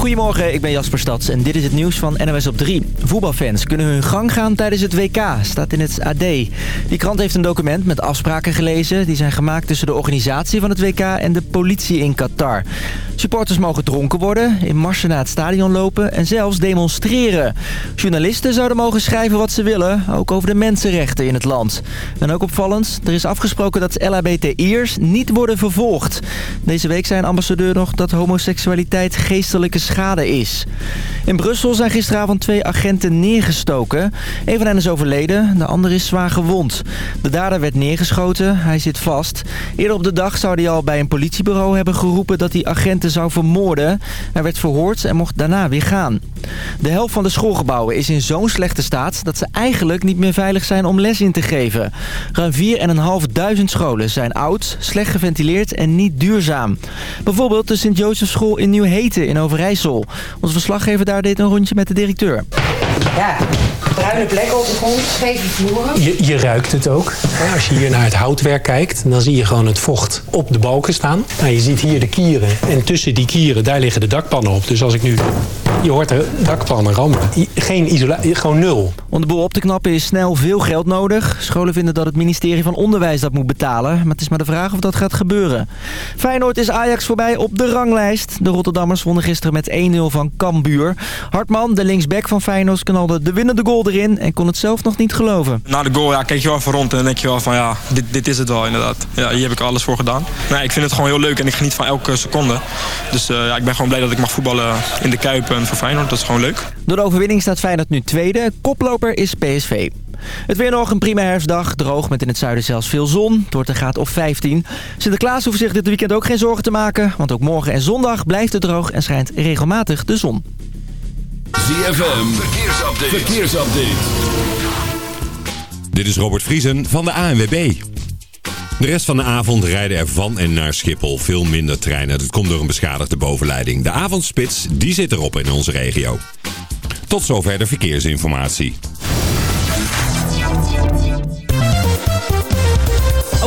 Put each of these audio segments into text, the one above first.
Goedemorgen, ik ben Jasper Stads en dit is het nieuws van NOS op 3. Voetbalfans kunnen hun gang gaan tijdens het WK, staat in het AD. Die krant heeft een document met afspraken gelezen... die zijn gemaakt tussen de organisatie van het WK en de politie in Qatar. Supporters mogen dronken worden, in marsen naar het stadion lopen en zelfs demonstreren. Journalisten zouden mogen schrijven wat ze willen, ook over de mensenrechten in het land. En ook opvallend, er is afgesproken dat LHBTI'ers niet worden vervolgd. Deze week zei een ambassadeur nog dat homoseksualiteit geestelijke schade is. In Brussel zijn gisteravond twee agenten neergestoken. Een van hen is overleden, de ander is zwaar gewond. De dader werd neergeschoten, hij zit vast. Eerder op de dag zou hij al bij een politiebureau hebben geroepen dat hij agenten zou vermoorden. Hij werd verhoord en mocht daarna weer gaan. De helft van de schoolgebouwen is in zo'n slechte staat dat ze eigenlijk niet meer veilig zijn om les in te geven. Ruim 4.500 scholen zijn oud, slecht geventileerd en niet duurzaam. Bijvoorbeeld de Sint-Jozefschool in Nieuw-Heten in Overijssel. Onze verslaggever daar deed een rondje met de directeur. Ja, bruine plekken op de grond, scheve vloeren. Je, je ruikt het ook. Als je hier naar het houtwerk kijkt, dan zie je gewoon het vocht op de balken staan. Nou, je ziet hier de kieren. En tussen die kieren, daar liggen de dakpannen op. Dus als ik nu... Je hoort de dakpannen rammen. Geen isolatie, gewoon nul. Om de boel op te knappen is snel veel geld nodig. Scholen vinden dat het ministerie van Onderwijs dat moet betalen. Maar het is maar de vraag of dat gaat gebeuren. Feyenoord is Ajax voorbij op de ranglijst. De Rotterdammers wonnen gisteren met 1-0 van Cambuur. Hartman, de linksback van Feyenoord, knalde de winnende goal erin... en kon het zelf nog niet geloven. Na de goal ja, kijk je wel even rond en dan denk je wel van ja, dit, dit is het wel inderdaad. Ja, hier heb ik alles voor gedaan. Nee, ik vind het gewoon heel leuk en ik geniet van elke seconde. Dus uh, ja, ik ben gewoon blij dat ik mag voetballen in de Kuip en voor Feyenoord. Dat is gewoon leuk. Door de overwinning staat Feyenoord nu tweede. Koploper is PSV. Het weer nog een prima herfstdag. Droog met in het zuiden zelfs veel zon. Het wordt een graad of 15. Sinterklaas hoeft zich dit weekend ook geen zorgen te maken. Want ook morgen en zondag blijft het droog en schijnt regelmatig de zon. ZFM, verkeersupdate. verkeersupdate. Dit is Robert Vriesen van de ANWB. De rest van de avond rijden er van en naar Schiphol veel minder treinen. Dat komt door een beschadigde bovenleiding. De avondspits die zit erop in onze regio. Tot zover de verkeersinformatie.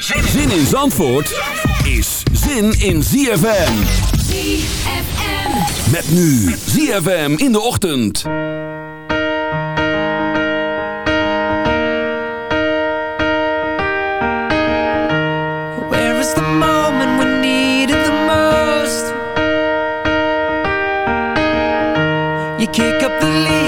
Zin in Zandvoort is zin in ZFM. ZFM. Met nu ZFM in de ochtend. Where is the moment we need it the most? You kick up the leaves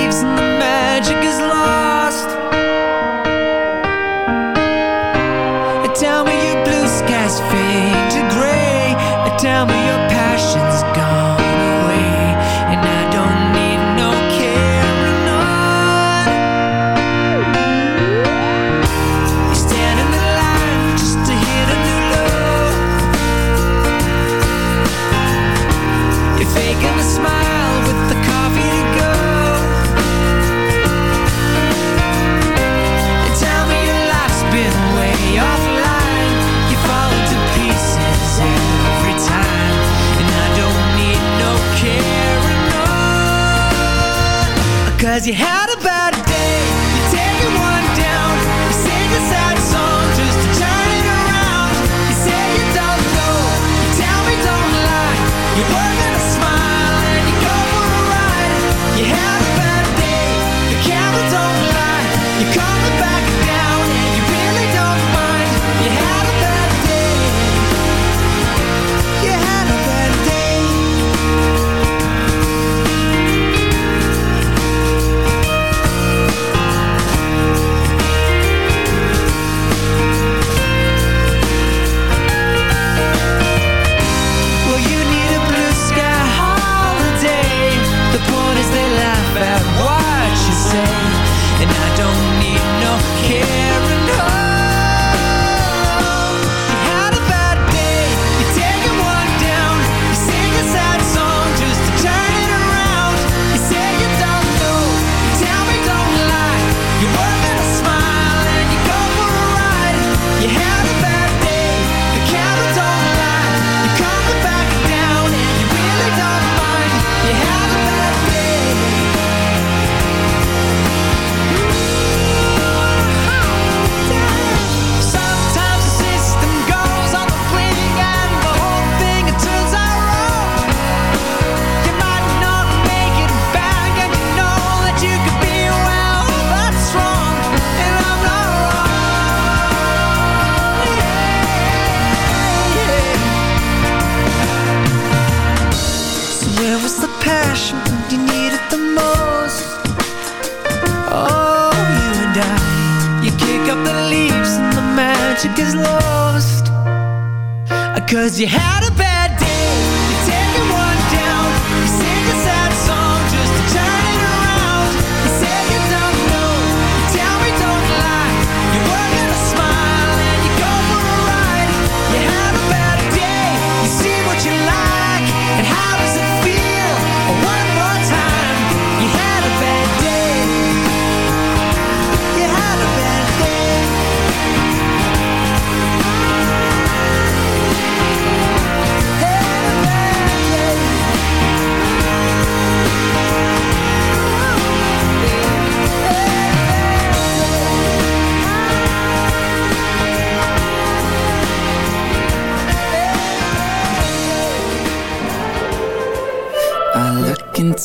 Cause you had a bad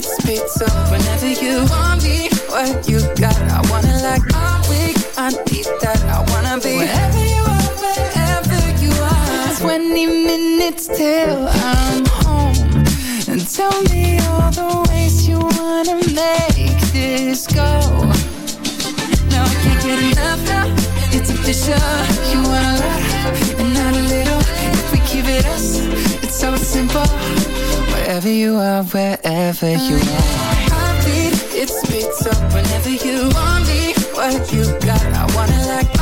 it's pizza Whenever you want me, what you got I wanna like I'm weak. I need that I wanna be wherever you are, wherever you are. 20 minutes till I'm home. And tell me all the ways you wanna make this go. Now I can't get enough now, it's official. You wanna lie keep it us, it's so simple. Wherever you are, wherever you are. Heartbeat, it speaks up whenever you want me. What you got, I wanna like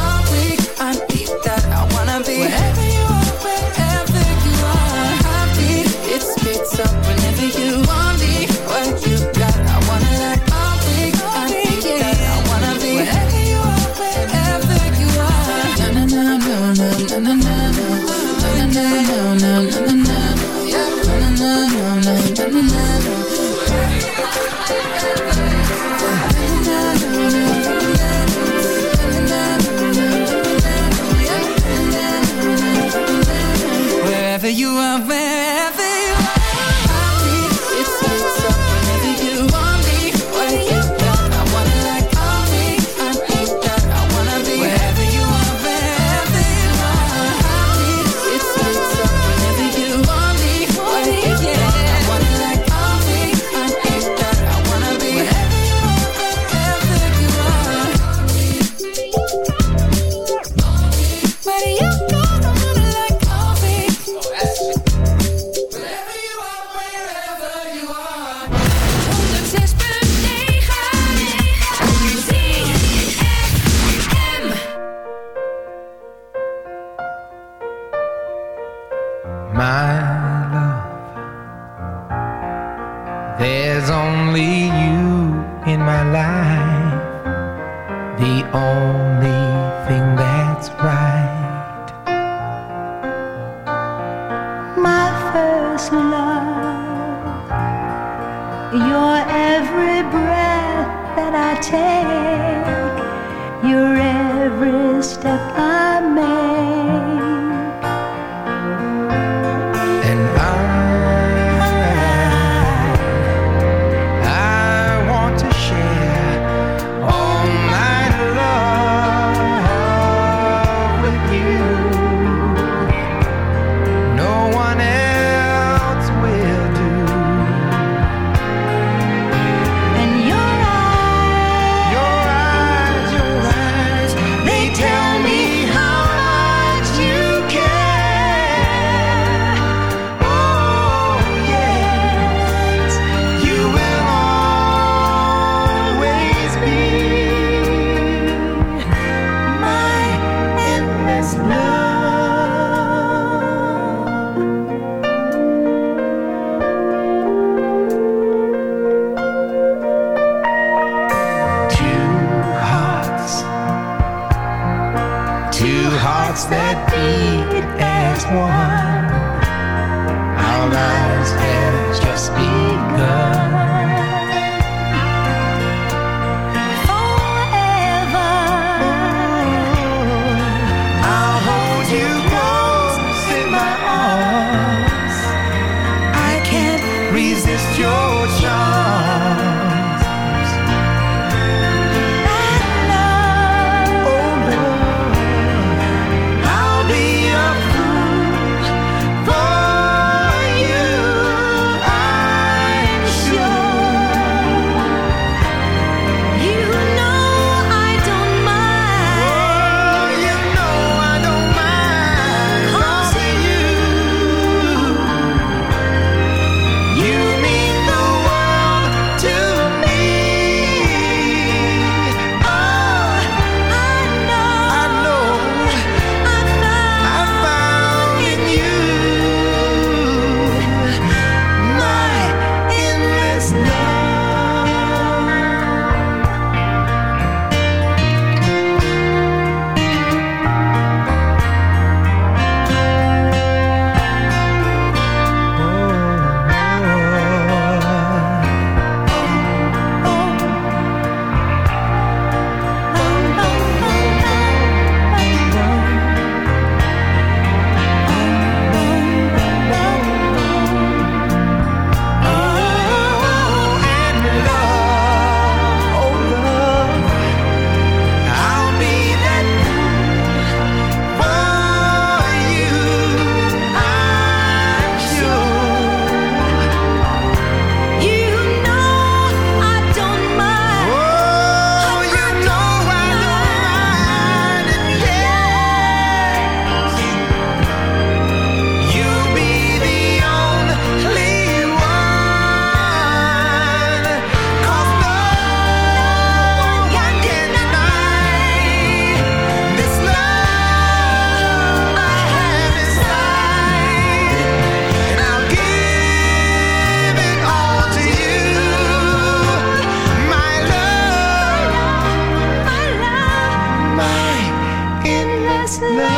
那。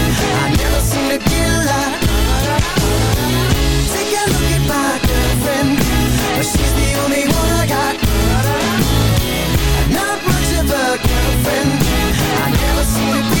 Girlfriend. She's the only one I never seem to a.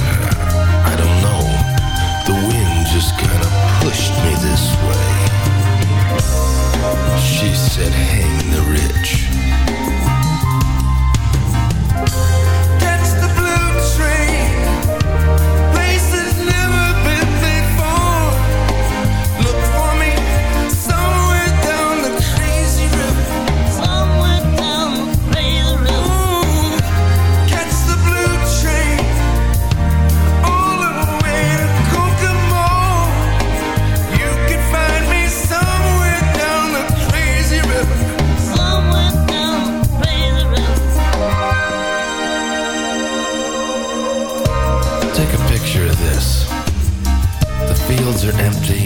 pushed me this way. She said, hang the rich. Catch the blue train. fields are empty,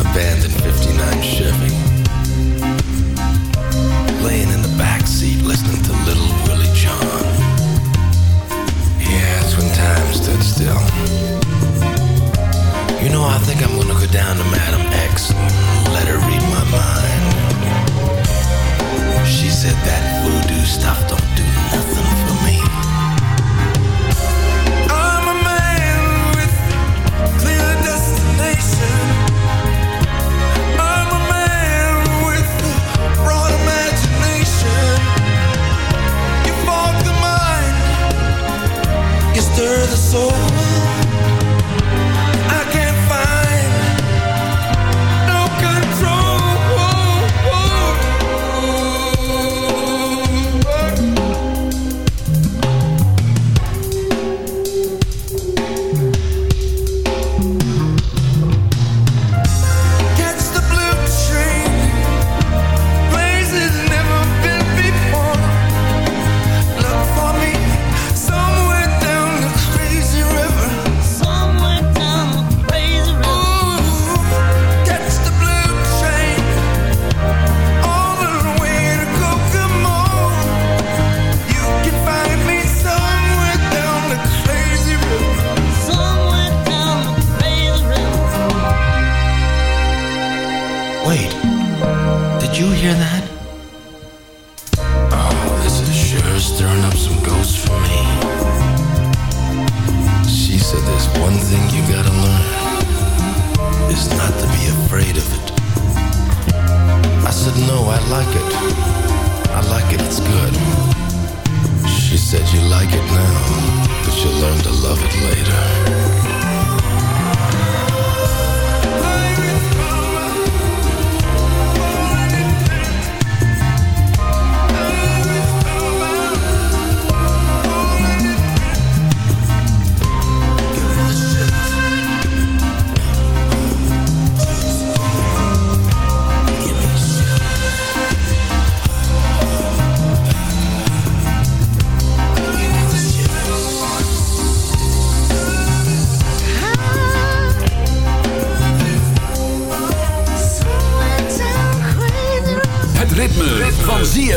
abandoned 59 ship.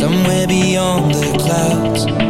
somewhere beyond the clouds.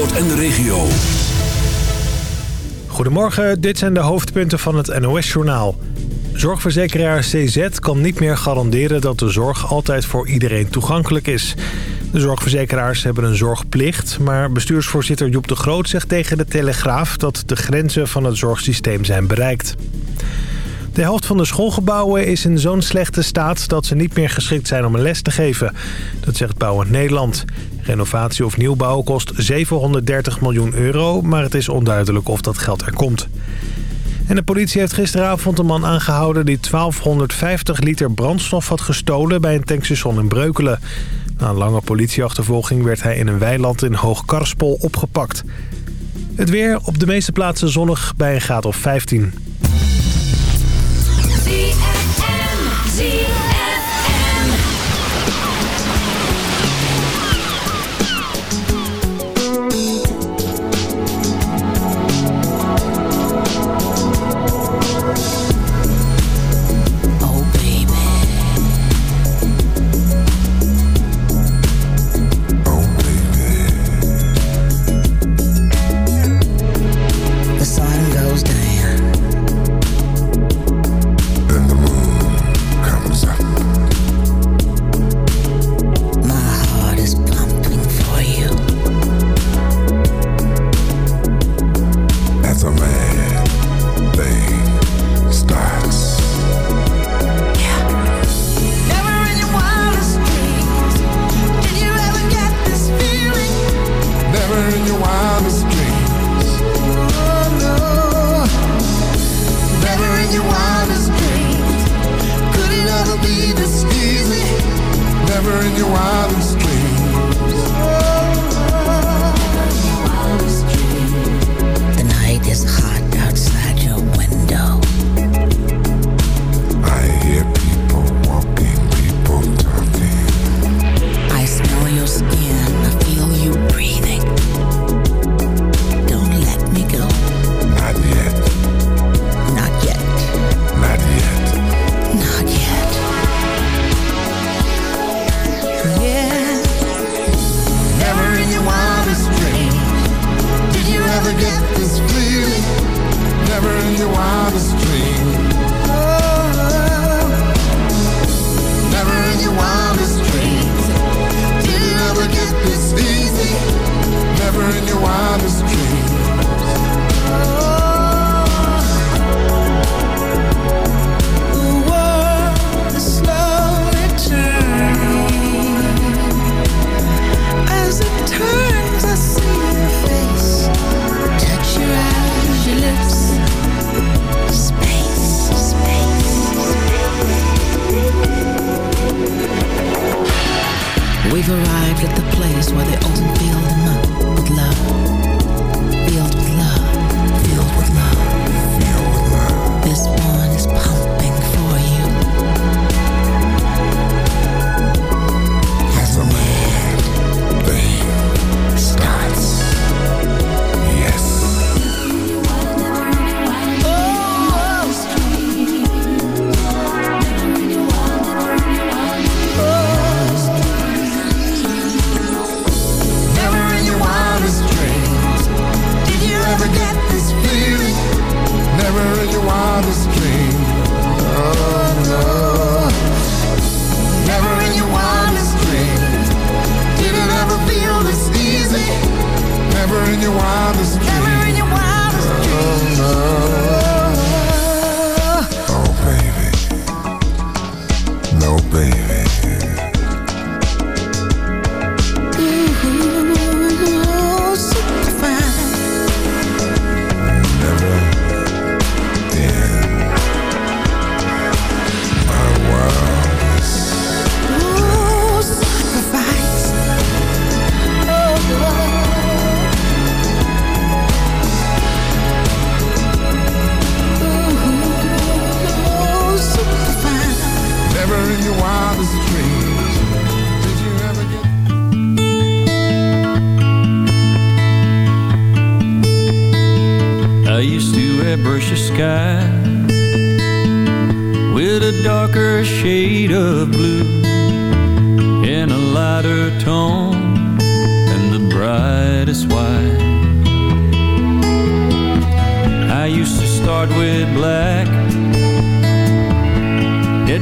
En de regio. Goedemorgen, dit zijn de hoofdpunten van het NOS-journaal. Zorgverzekeraar CZ kan niet meer garanderen dat de zorg altijd voor iedereen toegankelijk is. De zorgverzekeraars hebben een zorgplicht, maar bestuursvoorzitter Joep de Groot zegt tegen de Telegraaf dat de grenzen van het zorgsysteem zijn bereikt. De helft van de schoolgebouwen is in zo'n slechte staat dat ze niet meer geschikt zijn om een les te geven. Dat zegt Bouwend Nederland. Renovatie of nieuwbouw kost 730 miljoen euro, maar het is onduidelijk of dat geld er komt. En de politie heeft gisteravond een man aangehouden die 1250 liter brandstof had gestolen bij een tankstation in Breukelen. Na een lange politieachtervolging werd hij in een weiland in Hoogkarspel opgepakt. Het weer op de meeste plaatsen zonnig bij een graad of 15.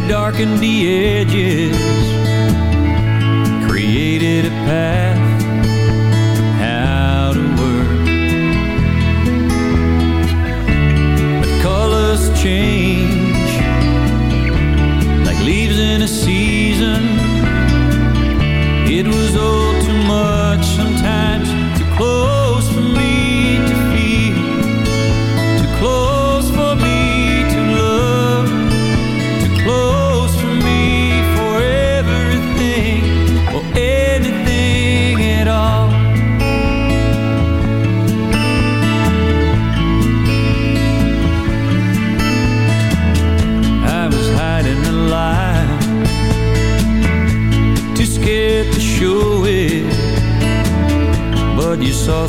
Darkened the edges Created a path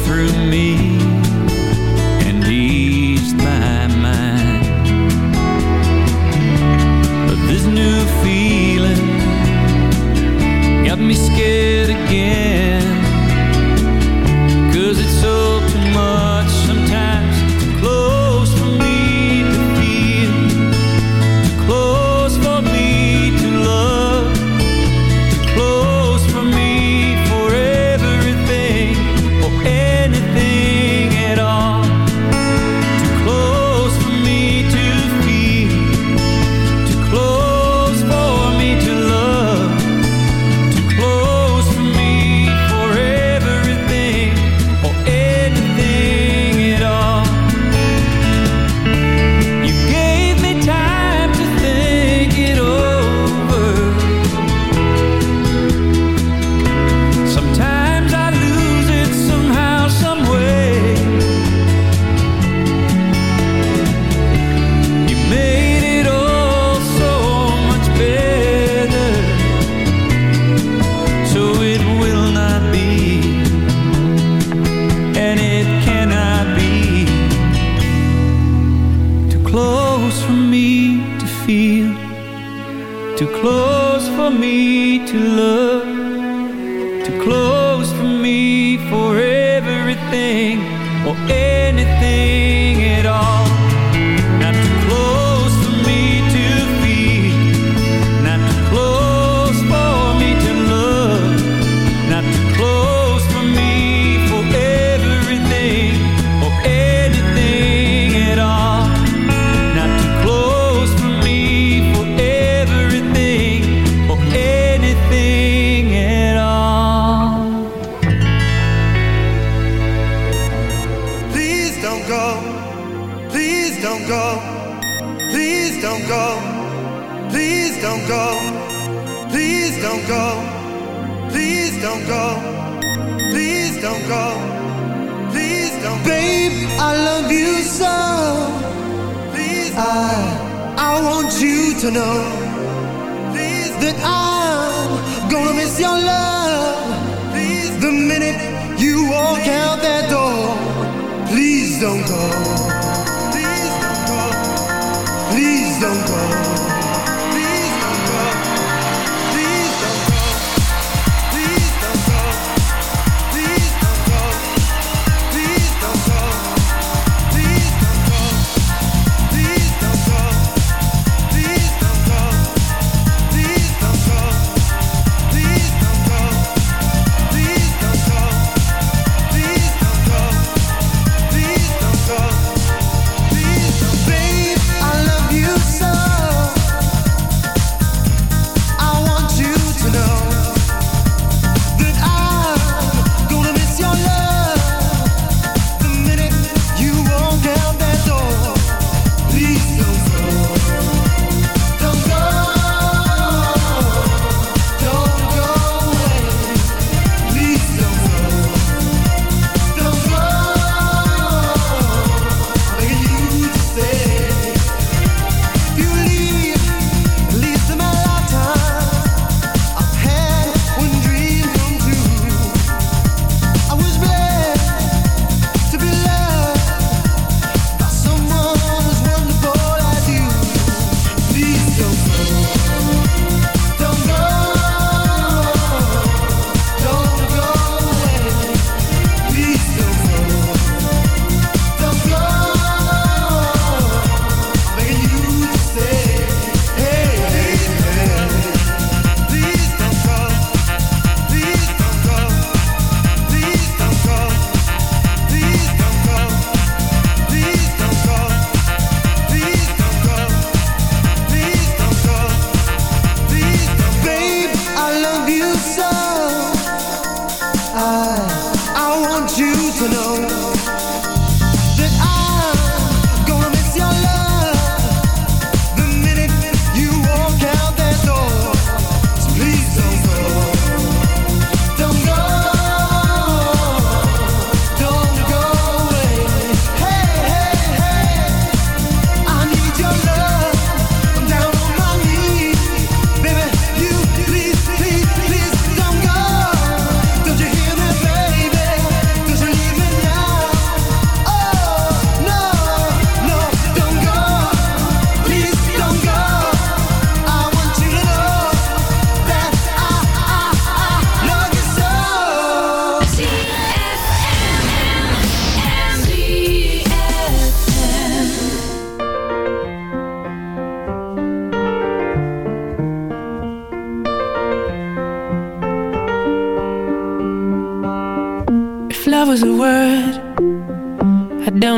through me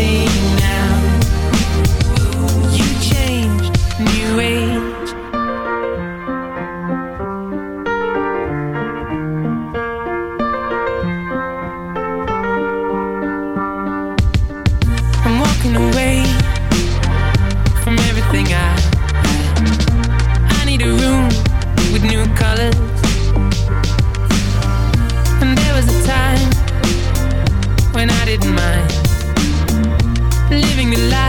There's living the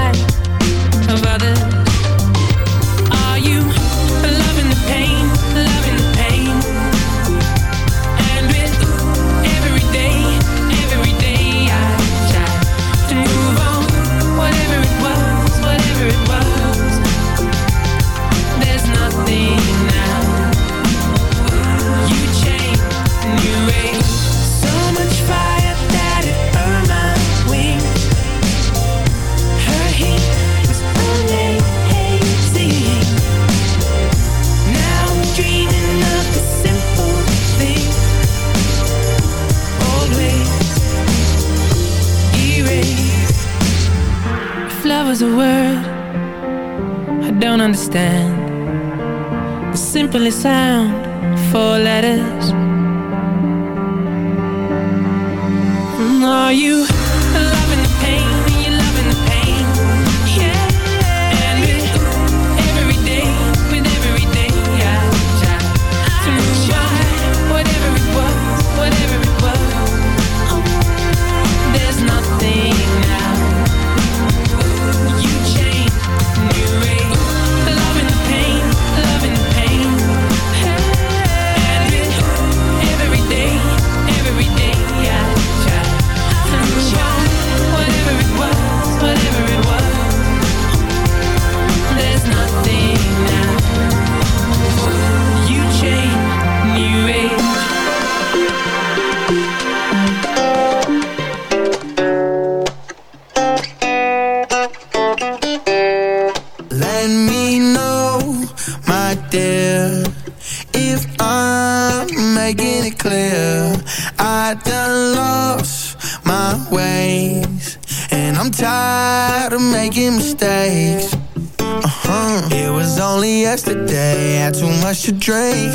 making it clear. I done lost my ways, and I'm tired of making mistakes. Uh-huh. It was only yesterday, had too much to drink.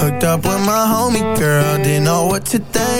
Hooked up with my homie girl, didn't know what to think.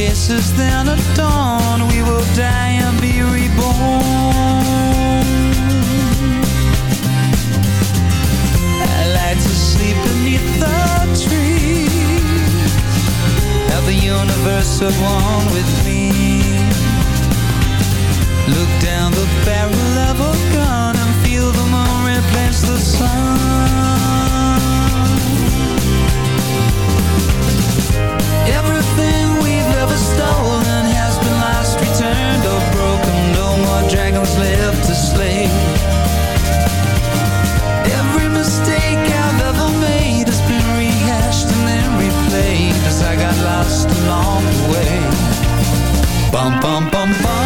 Paces, then at dawn, we will die and be reborn. I like to sleep beneath the trees. Have the universe at one with me. Look down the barrel of a gun Bum bum bum ba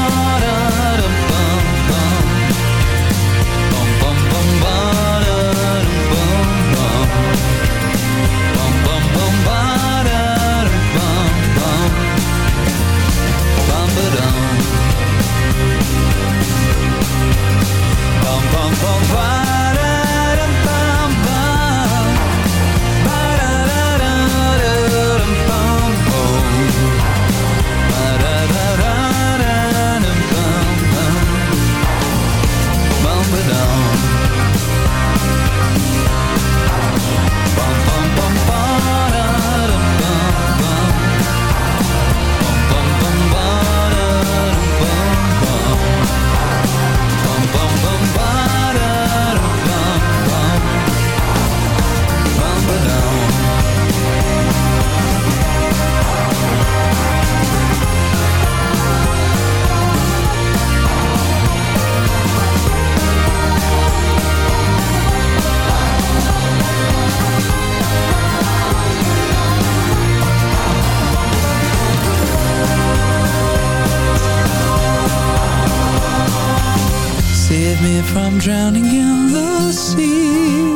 Save me from drowning in the sea.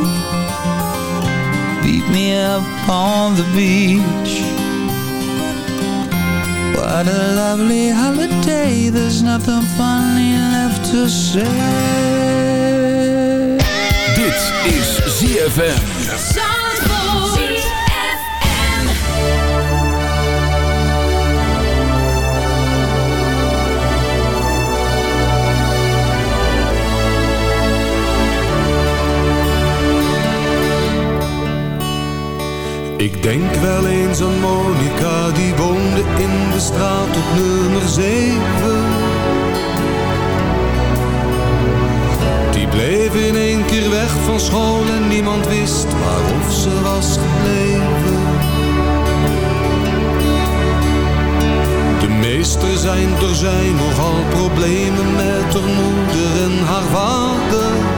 Beat me up on the beach. What a lovely holiday. There's nothing funny left to say. Dit is ZFM. Ik denk wel eens aan Monica, die woonde in de straat op nummer 7. Die bleef in één keer weg van school en niemand wist waarof ze was gebleven. De meester zijn er zijn nogal problemen met haar moeder en haar vader.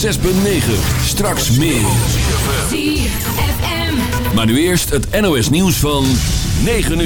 6.9 Straks meer. Maar nu eerst het NOS nieuws van 9 uur.